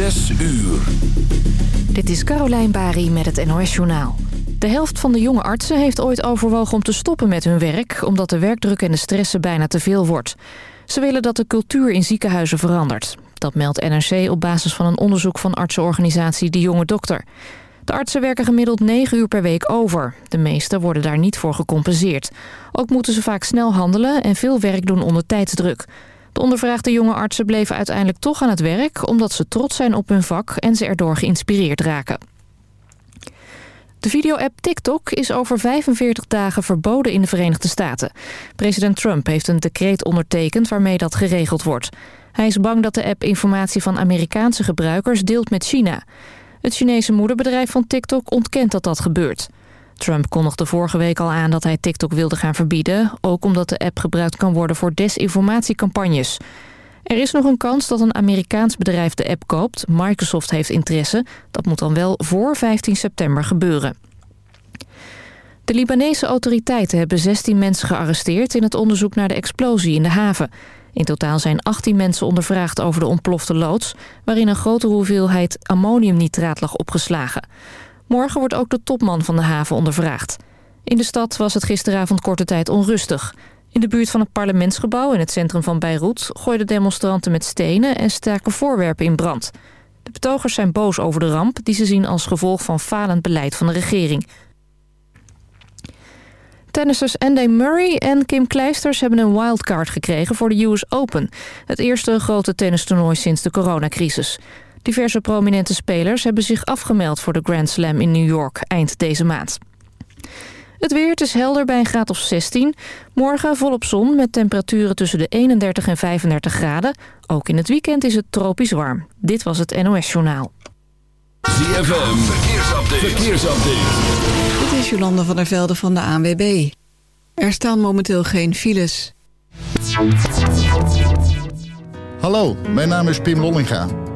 Zes uur. Dit is Carolijn Bari met het NOS Journaal. De helft van de jonge artsen heeft ooit overwogen om te stoppen met hun werk... omdat de werkdruk en de stressen bijna te veel wordt. Ze willen dat de cultuur in ziekenhuizen verandert. Dat meldt NRC op basis van een onderzoek van artsenorganisatie De Jonge Dokter. De artsen werken gemiddeld 9 uur per week over. De meesten worden daar niet voor gecompenseerd. Ook moeten ze vaak snel handelen en veel werk doen onder tijdsdruk. De ondervraagde jonge artsen bleven uiteindelijk toch aan het werk... omdat ze trots zijn op hun vak en ze erdoor geïnspireerd raken. De video-app TikTok is over 45 dagen verboden in de Verenigde Staten. President Trump heeft een decreet ondertekend waarmee dat geregeld wordt. Hij is bang dat de app informatie van Amerikaanse gebruikers deelt met China. Het Chinese moederbedrijf van TikTok ontkent dat dat gebeurt. Trump kondigde vorige week al aan dat hij TikTok wilde gaan verbieden... ook omdat de app gebruikt kan worden voor desinformatiecampagnes. Er is nog een kans dat een Amerikaans bedrijf de app koopt. Microsoft heeft interesse. Dat moet dan wel voor 15 september gebeuren. De Libanese autoriteiten hebben 16 mensen gearresteerd... in het onderzoek naar de explosie in de haven. In totaal zijn 18 mensen ondervraagd over de ontplofte loods... waarin een grote hoeveelheid ammoniumnitraat lag opgeslagen. Morgen wordt ook de topman van de haven ondervraagd. In de stad was het gisteravond korte tijd onrustig. In de buurt van het parlementsgebouw in het centrum van Beirut... gooiden demonstranten met stenen en staken voorwerpen in brand. De betogers zijn boos over de ramp... die ze zien als gevolg van falend beleid van de regering. Tennissers Andy Murray en Kim Kleisters hebben een wildcard gekregen voor de US Open. Het eerste grote tennistoernooi sinds de coronacrisis. Diverse prominente spelers hebben zich afgemeld voor de Grand Slam in New York eind deze maand. Het weer, het is helder bij een graad of 16. Morgen volop zon met temperaturen tussen de 31 en 35 graden. Ook in het weekend is het tropisch warm. Dit was het NOS Journaal. ZFM, verkeersupdate. verkeersupdate. Dit is Jolande van der Velde van de ANWB. Er staan momenteel geen files. Hallo, mijn naam is Pim Lollinga.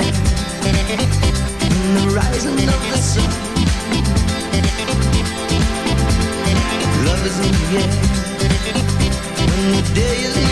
in the rising of the sun. Love is in the air when the day is.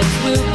words will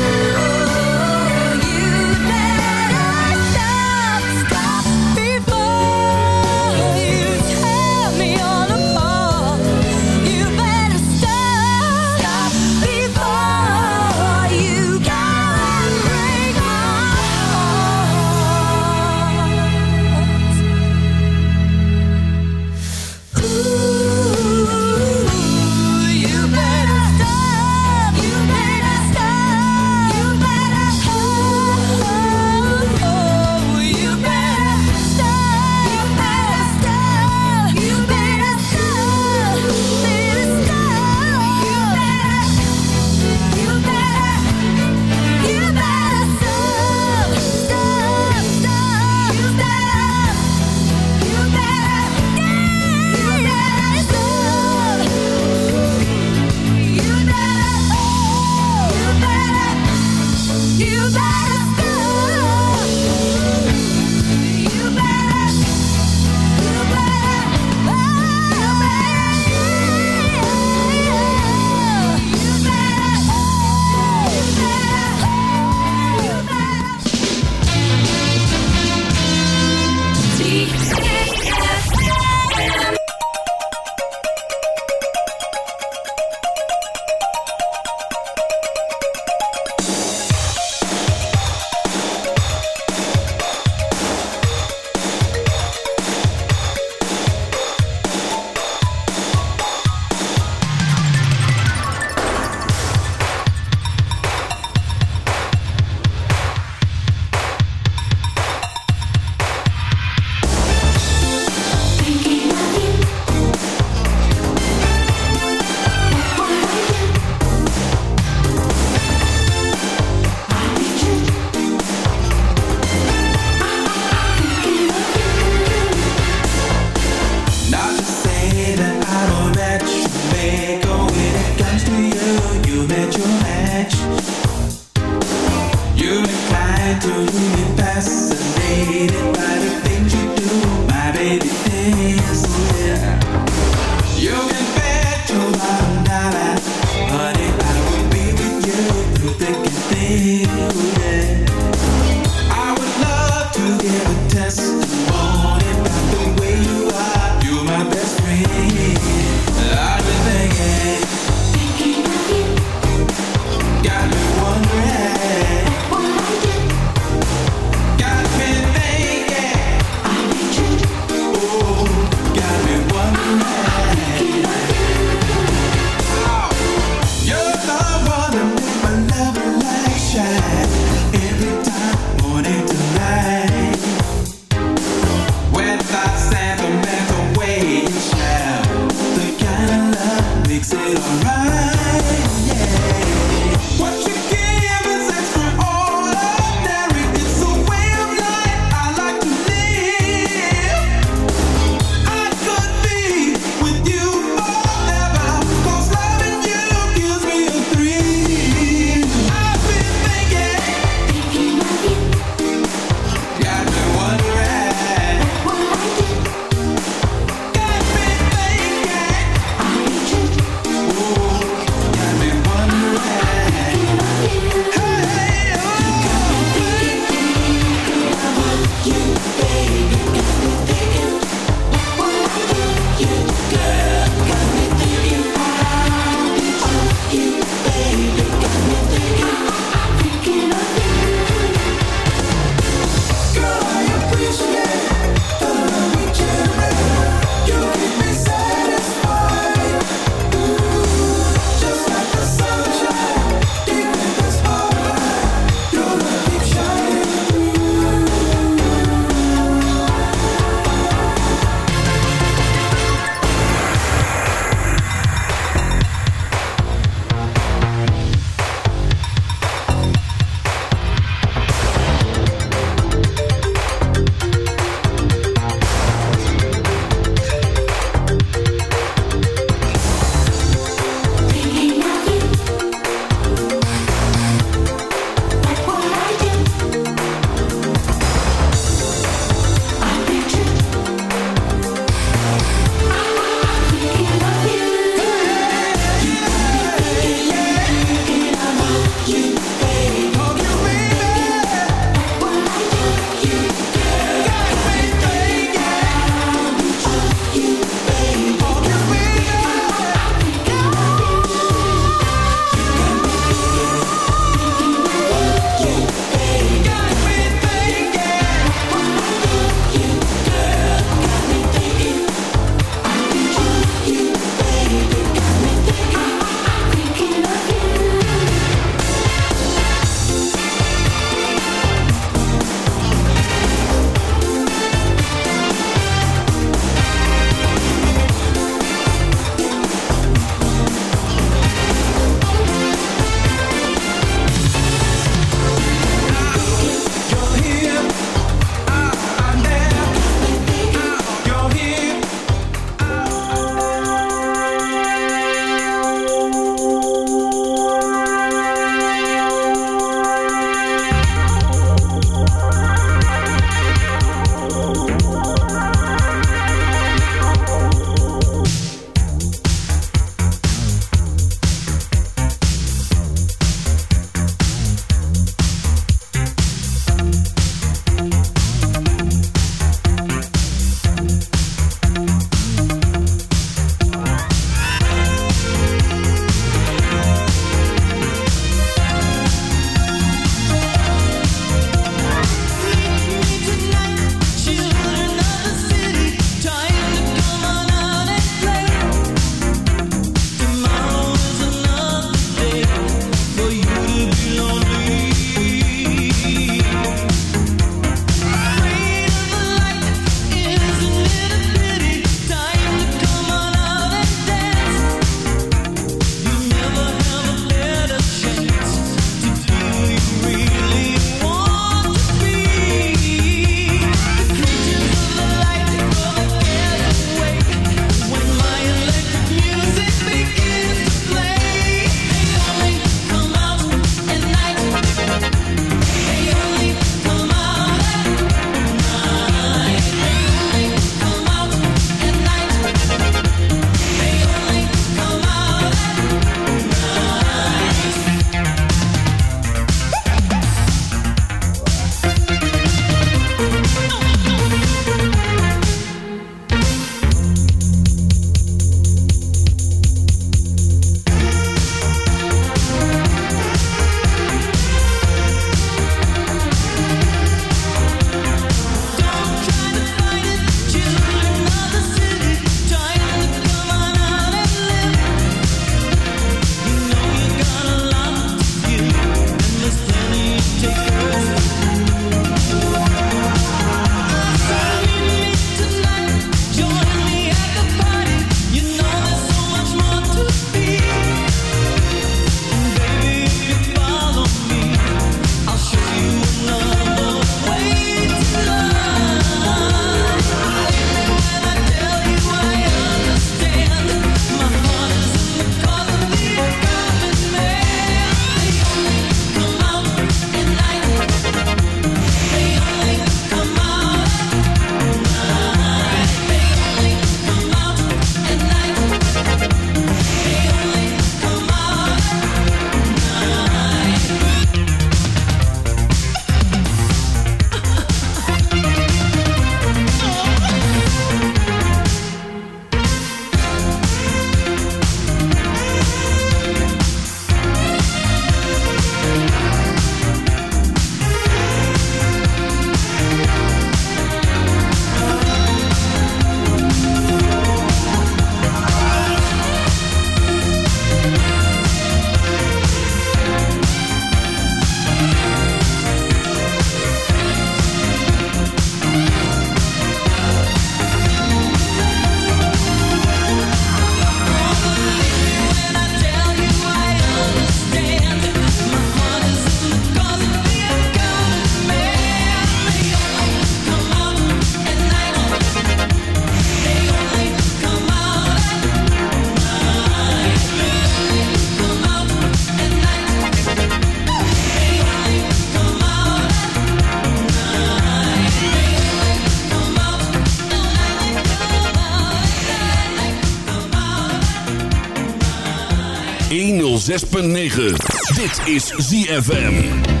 Dit is ZFM.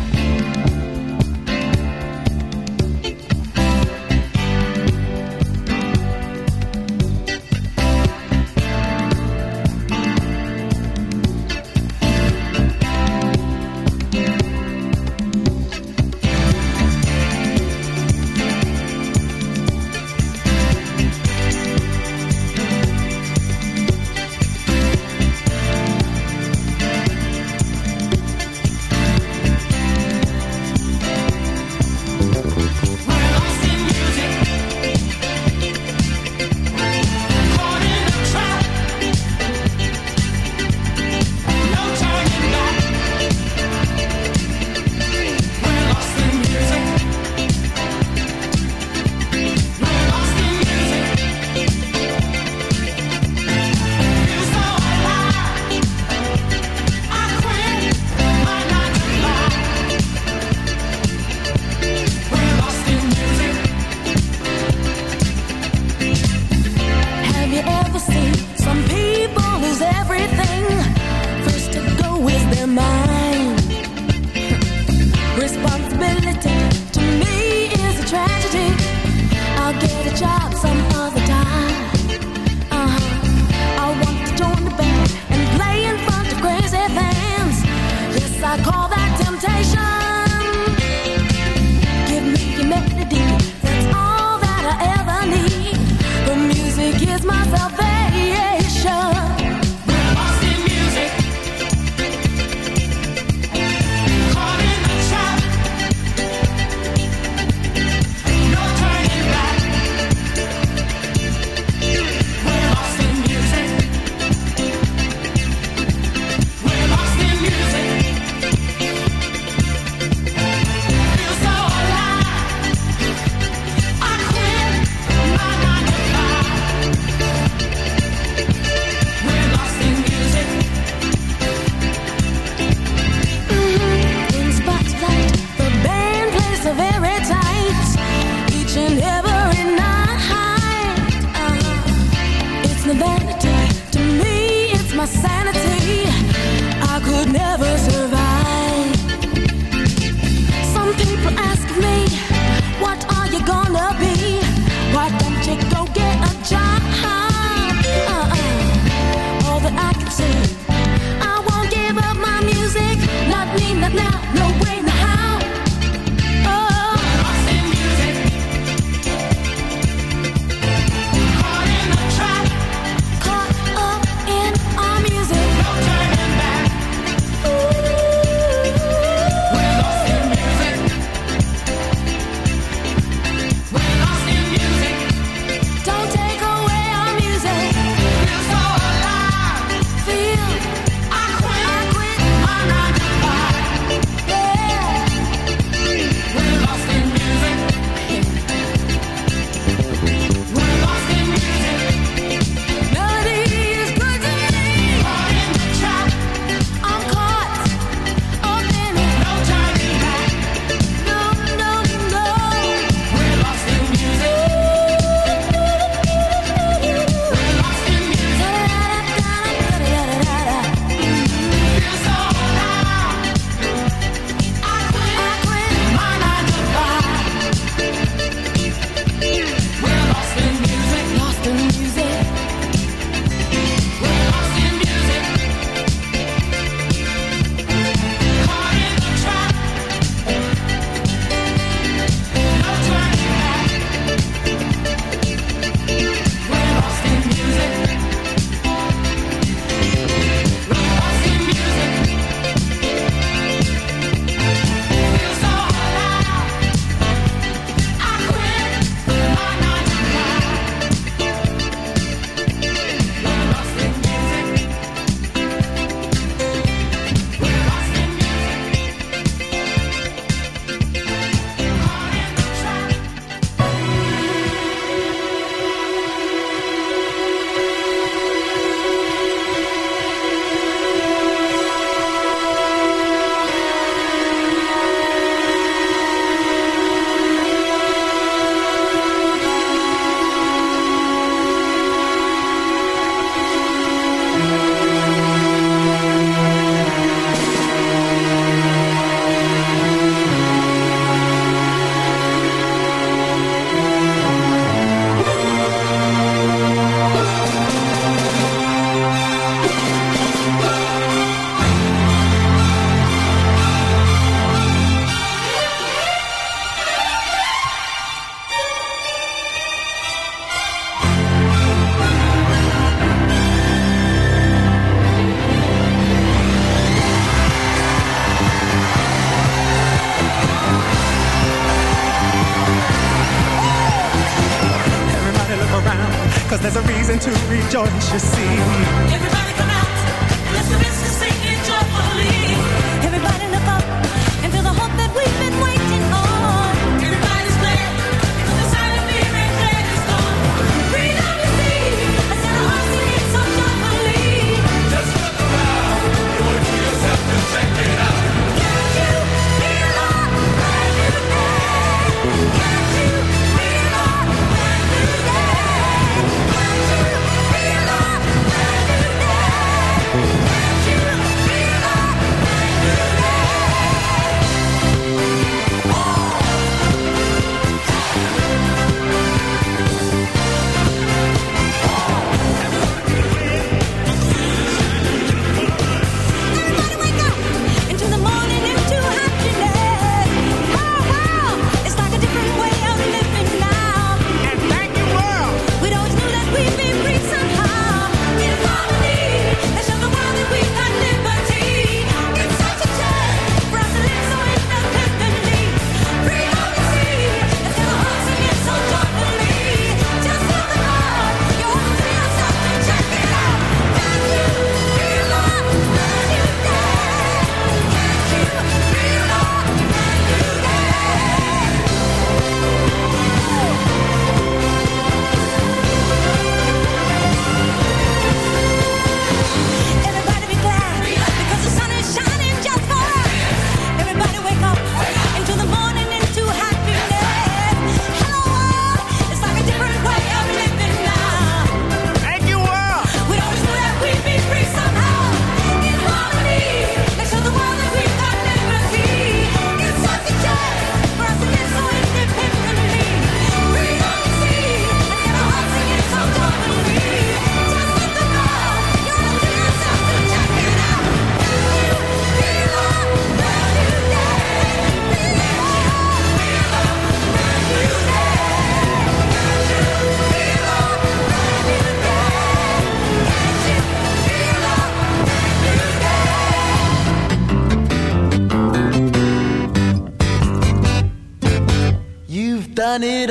done it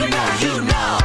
you know, you know.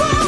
Oh.